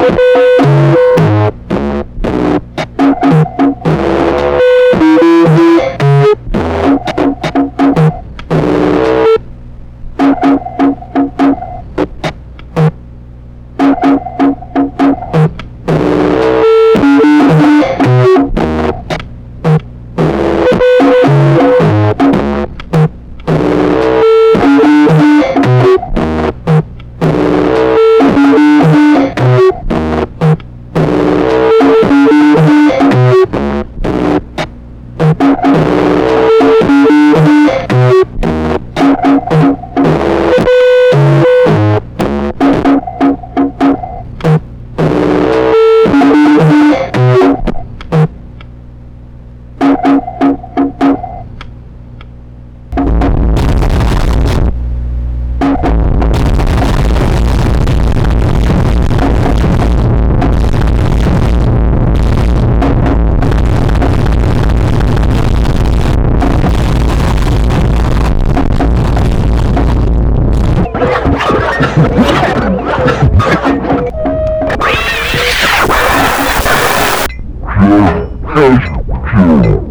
Thank you. Just as pure.